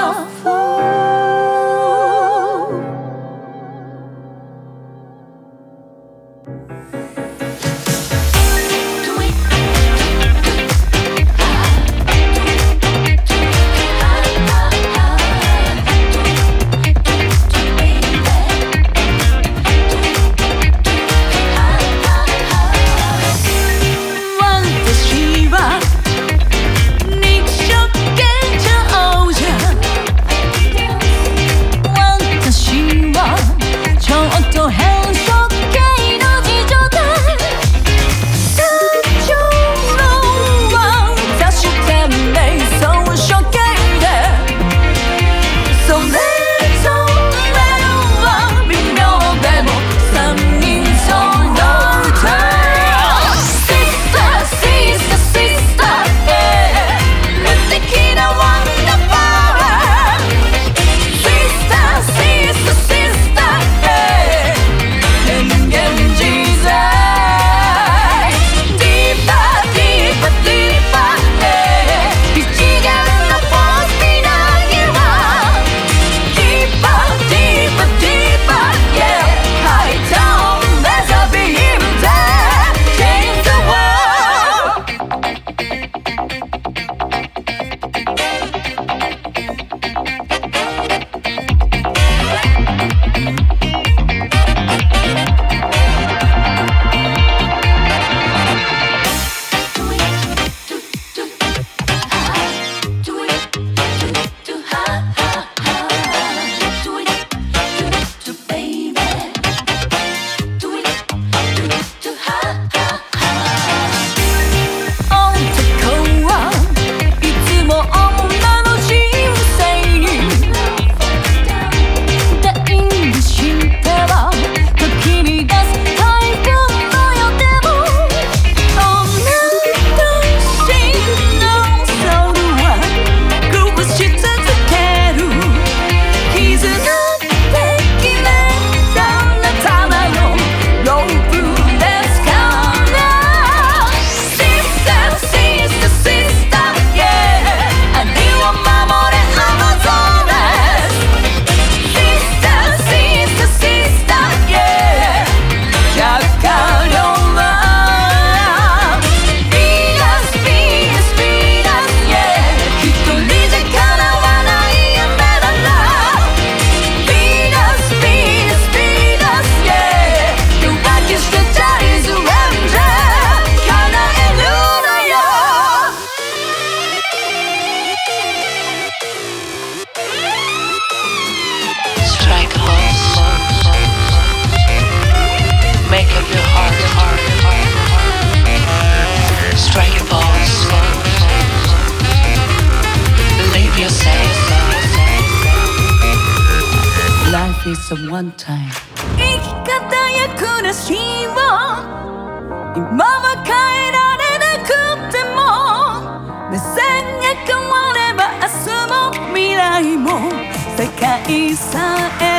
myself. Oh. Is a one time. 生き方や暮らしを今は変えられなくても目線が変われば明日も未来も世界さえ